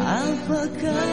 apakah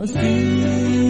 I